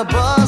above.